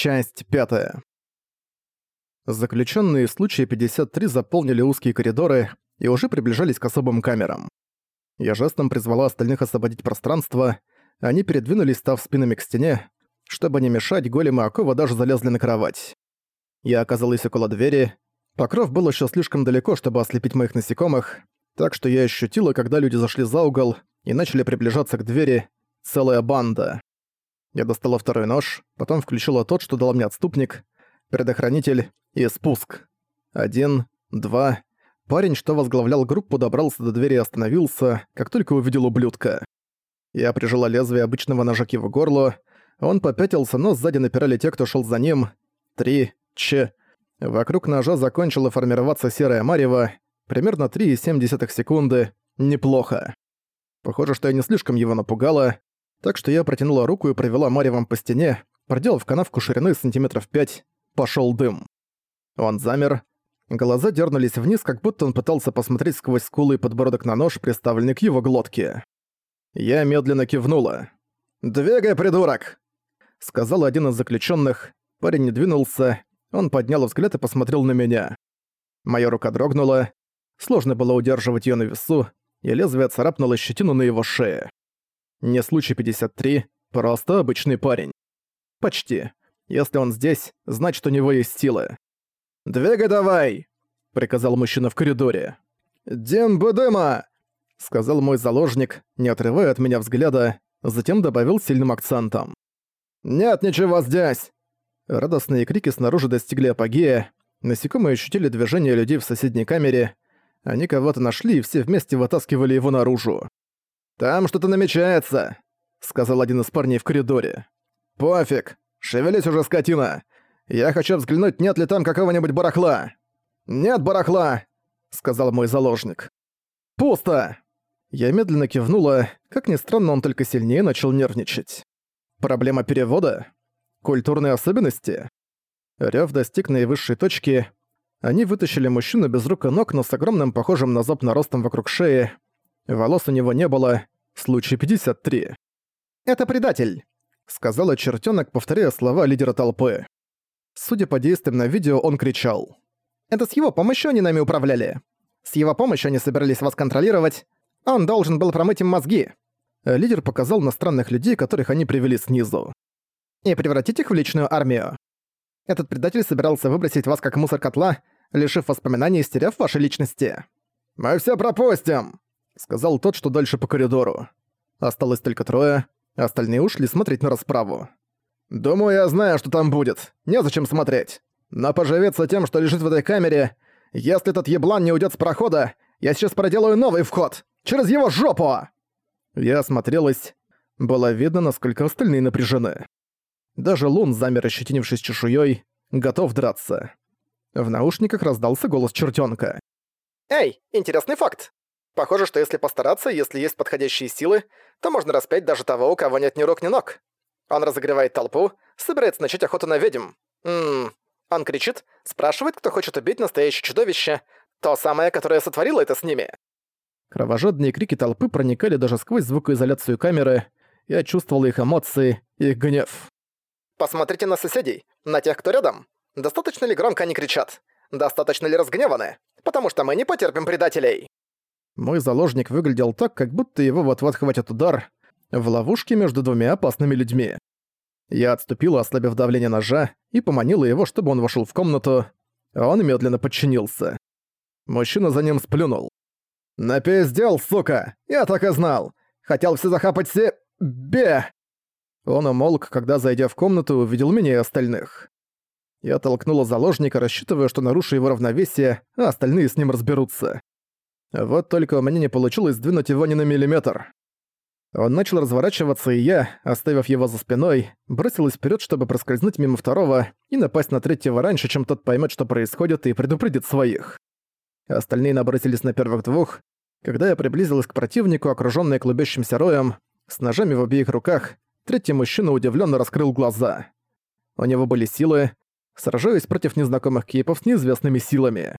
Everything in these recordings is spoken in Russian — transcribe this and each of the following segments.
Часть пятая. Заключенные в случае 53 заполнили узкие коридоры и уже приближались к особым камерам. Я жестом призвала остальных освободить пространство, они передвинулись, став спинами к стене, чтобы не мешать, големы Акова даже залезли на кровать. Я оказалась около двери, покров был еще слишком далеко, чтобы ослепить моих насекомых, так что я ощутила, когда люди зашли за угол и начали приближаться к двери, целая банда. Я достала второй нож, потом включила тот, что дал мне отступник, предохранитель и спуск. Один, два. Парень, что возглавлял группу, добрался до двери и остановился, как только увидел ублюдка. Я прижала лезвие обычного ножа к его горлу, он попятился, но сзади напирали те, кто шел за ним. Три, ч. Вокруг ножа закончила формироваться серая марево, примерно 3,7 секунды. Неплохо. Похоже, что я не слишком его напугала, так что я протянула руку и провела Маревом по стене, проделав канавку ширины сантиметров пять, пошёл дым. Он замер. Глаза дернулись вниз, как будто он пытался посмотреть сквозь скулы и подбородок на нож, приставленный к его глотке. Я медленно кивнула. «Двигай, придурок!» Сказал один из заключенных. Парень не двинулся. Он поднял взгляд и посмотрел на меня. Моя рука дрогнула. Сложно было удерживать ее на весу, и лезвие царапнуло щетину на его шее. Не случай 53, просто обычный парень. Почти. Если он здесь, значит у него есть силы. «Двигай давай!» — приказал мужчина в коридоре. «Дембудыма!» — сказал мой заложник, не отрывая от меня взгляда, затем добавил сильным акцентом. «Нет ничего здесь!» Радостные крики снаружи достигли апогея, насекомые ощутили движение людей в соседней камере, они кого-то нашли и все вместе вытаскивали его наружу. «Там что-то намечается», — сказал один из парней в коридоре. «Пофиг, шевелись уже, скотина! Я хочу взглянуть, нет ли там какого-нибудь барахла!» «Нет барахла!» — сказал мой заложник. «Пусто!» Я медленно кивнула, как ни странно, он только сильнее начал нервничать. Проблема перевода? Культурные особенности? Рёв достиг наивысшей точки. Они вытащили мужчину без рук и ног, но с огромным похожим на зоб наростом вокруг шеи, Волос у него не было. Случай 53. «Это предатель», — сказала чертёнок, повторяя слова лидера толпы. Судя по действиям на видео, он кричал. «Это с его помощью они нами управляли. С его помощью они собирались вас контролировать. Он должен был промыть им мозги». Лидер показал на странных людей, которых они привели снизу. «И превратить их в личную армию. Этот предатель собирался выбросить вас как мусор котла, лишив воспоминаний и стерев ваши личности». «Мы все пропустим!» Сказал тот, что дальше по коридору. Осталось только трое, остальные ушли смотреть на расправу. «Думаю, я знаю, что там будет. Незачем смотреть. Но поживиться тем, что лежит в этой камере, если этот еблан не уйдет с прохода, я сейчас проделаю новый вход! Через его жопу!» Я осмотрелась. Было видно, насколько остальные напряжены. Даже Лун, замер ощетинившись чешуей, готов драться. В наушниках раздался голос чертенка. «Эй, интересный факт! Похоже, что если постараться, если есть подходящие силы, то можно распять даже того, у кого нет ни рук, ни ног. Он разогревает толпу, собирается начать охоту на ведьм. Ммм... Он кричит, спрашивает, кто хочет убить настоящее чудовище, то самое, которое сотворило это с ними. Кровожадные крики толпы проникали даже сквозь звукоизоляцию камеры. Я чувствовал их эмоции, их гнев. «Посмотрите на соседей, на тех, кто рядом. Достаточно ли громко они кричат? Достаточно ли разгневаны? Потому что мы не потерпим предателей!» Мой заложник выглядел так, как будто его вот-вот хватит удар в ловушке между двумя опасными людьми. Я отступила, ослабив давление ножа, и поманила его, чтобы он вошел в комнату. Он медленно подчинился. Мужчина за ним сплюнул. «Напиздел, сука! Я так и знал! Хотел все захапать все... Бе!» Он умолк, когда, зайдя в комнату, увидел меня и остальных. Я толкнула заложника, рассчитывая, что нарушу его равновесие, а остальные с ним разберутся. Вот только у меня не получилось сдвинуть его ни на миллиметр. Он начал разворачиваться, и я, оставив его за спиной, бросилась вперед, чтобы проскользнуть мимо второго и напасть на третьего раньше, чем тот поймет, что происходит, и предупредит своих. Остальные набросились на первых двух. Когда я приблизилась к противнику, окружённой клубящимся роем, с ножами в обеих руках, третий мужчина удивленно раскрыл глаза. У него были силы, сражаясь против незнакомых кейпов с неизвестными силами.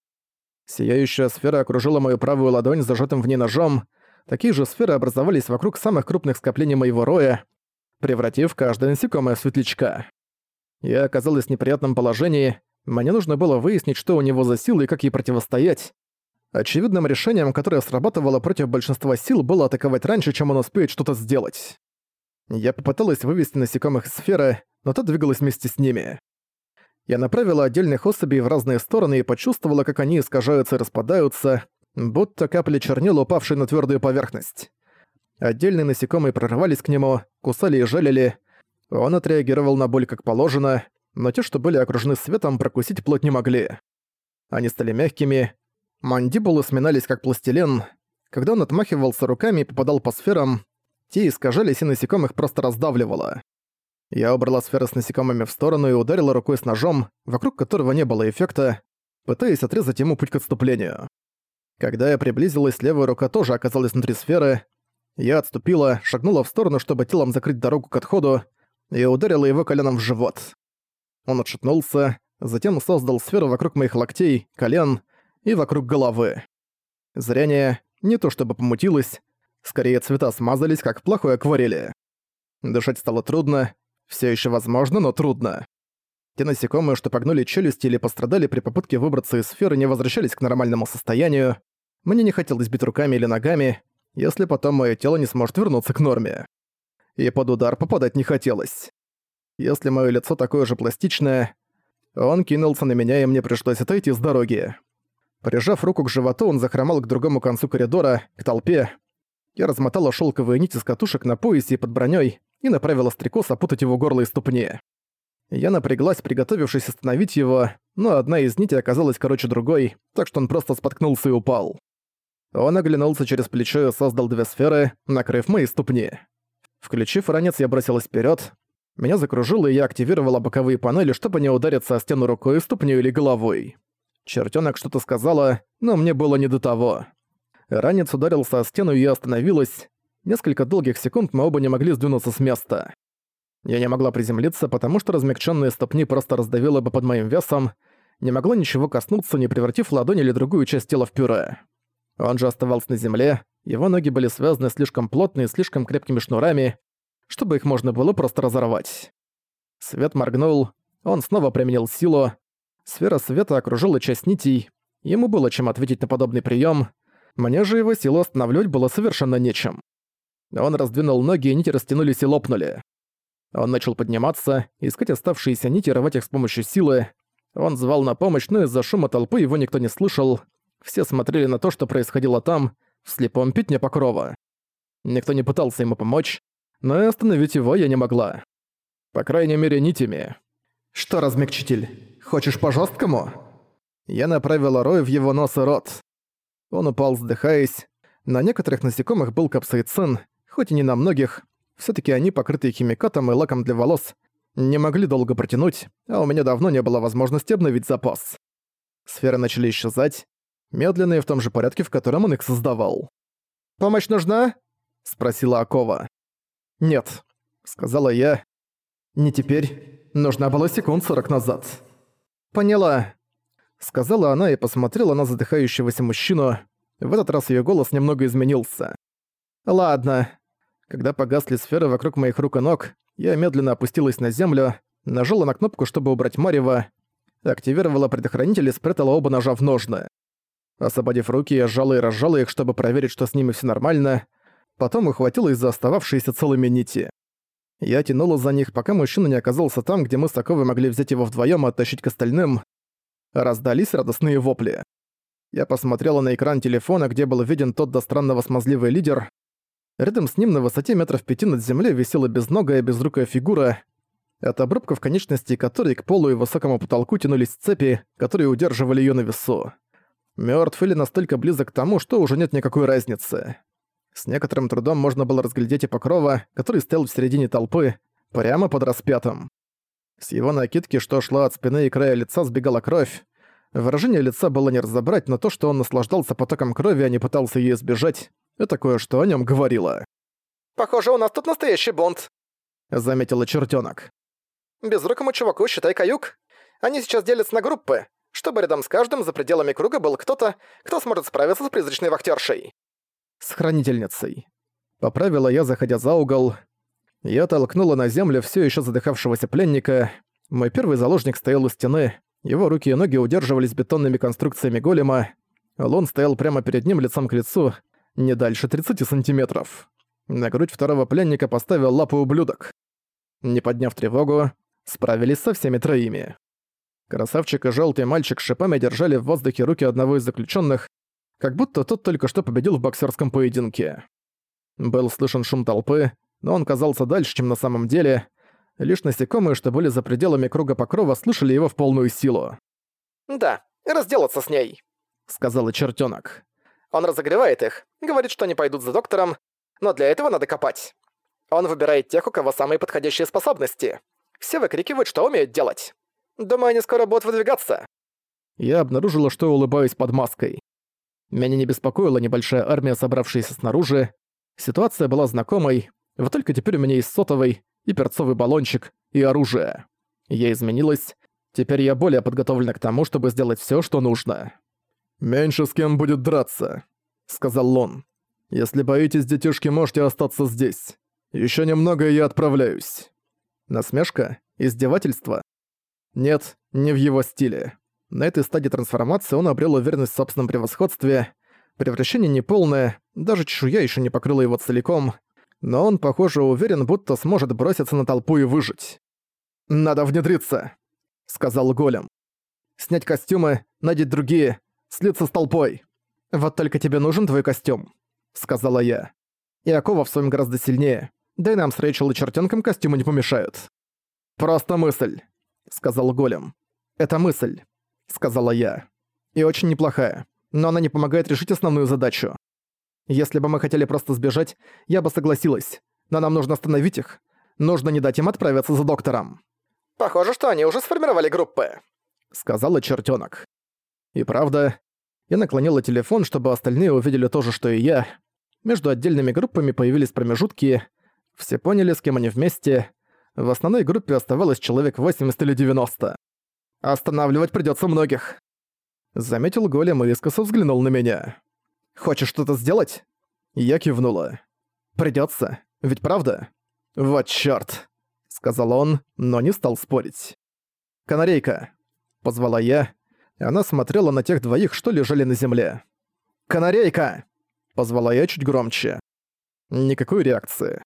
Сияющая сфера окружила мою правую ладонь зажатым в ней ножом. Такие же сферы образовались вокруг самых крупных скоплений моего роя, превратив каждое насекомое в светлячка. Я оказалась в неприятном положении, мне нужно было выяснить, что у него за силы и как ей противостоять. Очевидным решением, которое срабатывало против большинства сил, было атаковать раньше, чем он успеет что-то сделать. Я попыталась вывести насекомых из сферы, но та двигалась вместе с ними. Я направила отдельных особей в разные стороны и почувствовала, как они искажаются и распадаются, будто капли чернил, упавшие на твердую поверхность. Отдельные насекомые прорывались к нему, кусали и жалили. Он отреагировал на боль как положено, но те, что были окружены светом, прокусить плоть не могли. Они стали мягкими, мандибулы сминались как пластилин. Когда он отмахивался руками и попадал по сферам, те искажались и насекомых просто раздавливало. Я убрала сферы с насекомыми в сторону и ударила рукой с ножом, вокруг которого не было эффекта, пытаясь отрезать ему путь к отступлению. Когда я приблизилась, левая рука тоже оказалась внутри сферы. Я отступила, шагнула в сторону, чтобы телом закрыть дорогу к отходу, и ударила его коленом в живот. Он отшатнулся, затем создал сферу вокруг моих локтей, колен и вокруг головы. Зрение не то чтобы помутилось, скорее цвета смазались, как в плохой акварели. Дышать стало трудно, все еще возможно, но трудно. Те насекомые, что погнули челюсти или пострадали при попытке выбраться из сферы, не возвращались к нормальному состоянию. Мне не хотелось бить руками или ногами, если потом мое тело не сможет вернуться к норме. И под удар попадать не хотелось. Если мое лицо такое же пластичное, он кинулся на меня, и мне пришлось отойти с дороги. Прижав руку к животу, он захромал к другому концу коридора, к толпе. Я размотала шелковые нити с катушек на поясе и под броней и направила стрекоз опутать его горло и ступни. Я напряглась, приготовившись остановить его, но одна из нитей оказалась короче другой, так что он просто споткнулся и упал. Он оглянулся через плечо и создал две сферы, накрыв мои ступни. Включив ранец, я бросилась вперед, меня закружило, и я активировала боковые панели, чтобы не удариться о стену рукой, ступней или головой. Чертёнок что-то сказала, но мне было не до того. Ранец ударился о стену, и я остановилась. Несколько долгих секунд мы оба не могли сдвинуться с места. Я не могла приземлиться, потому что размягченные ступни просто раздавило бы под моим весом, не могла ничего коснуться, не превратив ладонь или другую часть тела в пюре. Он же оставался на земле, его ноги были связаны слишком плотно и слишком крепкими шнурами, чтобы их можно было просто разорвать. Свет моргнул, он снова применил силу. Сфера света окружила часть нитей, ему было чем ответить на подобный прием. Мне же его силу останавливать было совершенно нечем. Он раздвинул ноги, и нити растянулись и лопнули. Он начал подниматься, искать оставшиеся нити, рвать их с помощью силы. Он звал на помощь, но из-за шума толпы его никто не слышал. Все смотрели на то, что происходило там, в слепом пятне покрова. Никто не пытался ему помочь, но и остановить его я не могла. По крайней мере, нитями. «Что, размягчитель, хочешь по-жёсткому?» Я направила рой в его нос и рот. Он упал, вздыхаясь. На некоторых насекомых был капсаицин, хоть и не на многих. все таки они, покрытые химикатом и лаком для волос, не могли долго протянуть, а у меня давно не было возможности обновить запас. Сферы начали исчезать, медленные в том же порядке, в котором он их создавал. «Помощь нужна?» — спросила Акова. «Нет», — сказала я. «Не теперь. Нужна была секунд сорок назад». «Поняла», — сказала она и посмотрела на задыхающегося мужчину. В этот раз её голос немного изменился. «Ладно». Когда погасли сферы вокруг моих рук и ног, я медленно опустилась на землю, нажала на кнопку, чтобы убрать Марева, активировала предохранитель и спрятала оба ножа в ножны. Освободив руки, я сжала и разжала их, чтобы проверить, что с ними всё нормально, потом ухватилась за остававшиеся целыми нити. Я тянула за них, пока мужчина не оказался там, где мы с Соковой могли взять его вдвоем и оттащить к остальным. Раздались радостные вопли. Я посмотрела на экран телефона, где был виден тот до странного смазливый лидер. Рядом с ним на высоте метров пяти над землей висела безногая, безрукая фигура, от обрубков конечностей которой к полу и высокому потолку тянулись цепи, которые удерживали ее на весу. Мёртв или настолько близок к тому, что уже нет никакой разницы. С некоторым трудом можно было разглядеть и покрова, который стоял в середине толпы, прямо под распятым. С его накидки, что шла от спины и края лица, сбегала кровь. Выражение лица было не разобрать, но то, что он наслаждался потоком крови, а не пытался ее избежать, это кое-что о нем говорило. «Похоже, у нас тут настоящий бунт», — заметила чертенок. «Безрукому чуваку считай каюк. Они сейчас делятся на группы, чтобы рядом с каждым за пределами круга был кто-то, кто сможет справиться с призрачной вахтершей с хранительницей. Поправила я, заходя за угол. Я толкнула на землю все еще задыхавшегося пленника. Мой первый заложник стоял у стены, его руки и ноги удерживались бетонными конструкциями голема, Лон стоял прямо перед ним лицом к лицу, не дальше 30 сантиметров. На грудь второго пленника поставил лапу ублюдок. Не подняв тревогу, справились со всеми троими. Красавчик и желтый мальчик с шипами держали в воздухе руки одного из заключенных, как будто тот только что победил в боксерском поединке. Был слышен шум толпы, но он казался дальше, чем на самом деле. Лишь насекомые, что были за пределами круга покрова, слышали его в полную силу. «Да, разделаться с ней», — сказал чертенок. «Он разогревает их, говорит, что они пойдут за доктором, но для этого надо копать. Он выбирает тех, у кого самые подходящие способности. Все выкрикивают, что умеют делать. Думаю, они скоро будут выдвигаться». Я обнаружила, что улыбаюсь под маской. Меня не беспокоила небольшая армия, собравшаяся снаружи. Ситуация была знакомой, вот только теперь у меня есть сотовый, и перцовый баллончик, и оружие. Я изменилась, теперь я более подготовлена к тому, чтобы сделать всё, что нужно. «Меньше с кем будет драться», — сказал Лон. «Если боитесь, детишки, можете остаться здесь. Ещё немного, и я отправляюсь». Насмешка? Издевательство? Нет, не в его стиле. На этой стадии трансформации он обрел уверенность в собственном превосходстве. Превращение неполное, даже чешуя еще не покрыла его целиком, но он, похоже, уверен, будто сможет броситься на толпу и выжить. «Надо внедриться», — сказал Голем. «Снять костюмы, надеть другие, слиться с толпой. Вот только тебе нужен твой костюм», — сказала я. «И оковов в своем гораздо сильнее, да и нам с Рэйчел и чертенком костюмы не помешают». «Просто мысль», — сказал Голем. «Это мысль сказала я. «И очень неплохая, но она не помогает решить основную задачу. Если бы мы хотели просто сбежать, я бы согласилась, но нам нужно остановить их. Нужно не дать им отправиться за доктором». «Похоже, что они уже сформировали группы», — сказала чертенок. И правда, я наклонила телефон, чтобы остальные увидели то же, что и я. Между отдельными группами появились промежутки. Все поняли, с кем они вместе. В основной группе оставалось человек 80 или 90. Останавливать придётся многих. Заметил голем и искоса взглянул на меня. «Хочешь что-то сделать?» Я кивнула. «Придётся, ведь правда?» «Вот чёрт», — сказал он, но не стал спорить. «Канарейка», — позвала я, и она смотрела на тех двоих, что лежали на земле. «Канарейка!» — позвала я чуть громче. Никакой реакции.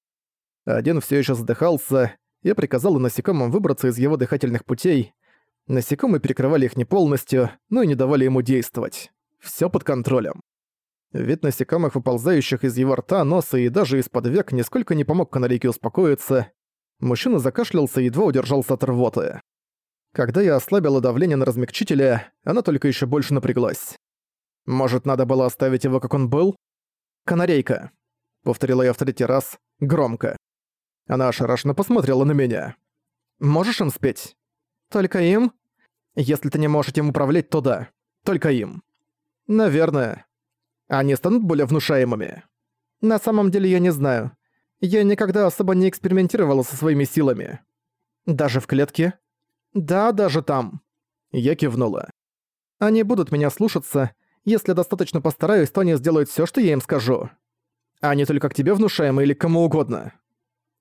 Один всё ещё задыхался, я приказала насекомым выбраться из его дыхательных путей, Насекомые перекрывали их не полностью, но и не давали ему действовать. Всё под контролем. Вид насекомых, выползающих из его рта, носа и даже из-под век, нисколько не помог канарейке успокоиться. Мужчина закашлялся и едва удержался от рвоты. Когда я ослабила давление на размягчителя, она только ещё больше напряглась. Может, надо было оставить его, как он был? «Канарейка», — повторила я в третий раз, громко. Она ошарашенно посмотрела на меня. «Можешь им спеть?» Только им? Если ты не можешь им управлять, то да. Только им. Наверное. Они станут более внушаемыми. На самом деле я не знаю. Я никогда особо не экспериментировала со своими силами. Даже в клетке? Да, даже там. Я кивнула. Они будут меня слушаться. Если достаточно постараюсь, то они сделают всё, что я им скажу. Они только к тебе внушаемы или кому угодно.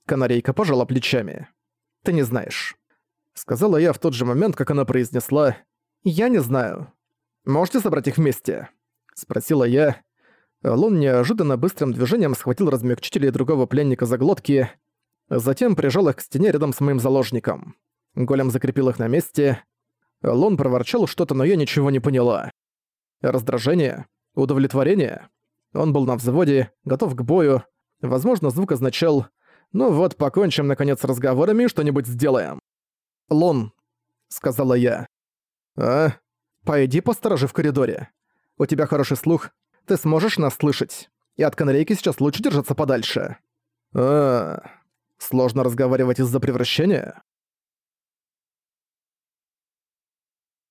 Канарейка пожала плечами. Ты не знаешь. Сказала я в тот же момент, как она произнесла «Я не знаю. Можете собрать их вместе?» Спросила я. Лун неожиданно быстрым движением схватил размягчители другого пленника за глотки, затем прижал их к стене рядом с моим заложником. Голем закрепил их на месте. Лун проворчал что-то, но я ничего не поняла. Раздражение? Удовлетворение? Он был на взводе, готов к бою. Возможно, звук означал «Ну вот, покончим, наконец, с разговорами и что-нибудь сделаем». «Лун», — сказала я. «А? Пойди посторожи в коридоре. У тебя хороший слух, ты сможешь нас слышать. И от канарейки сейчас лучше держаться подальше». «А, сложно разговаривать из-за превращения?»